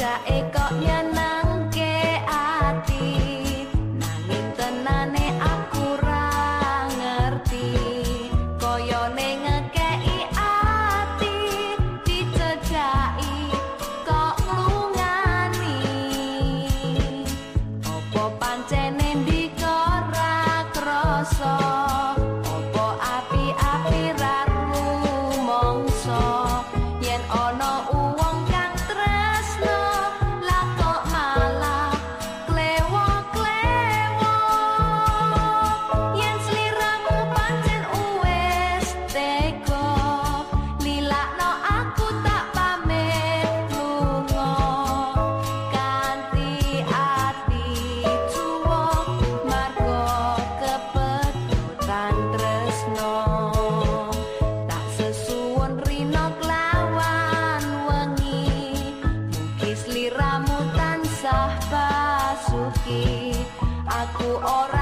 cakekoknya suwon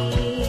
Thank you.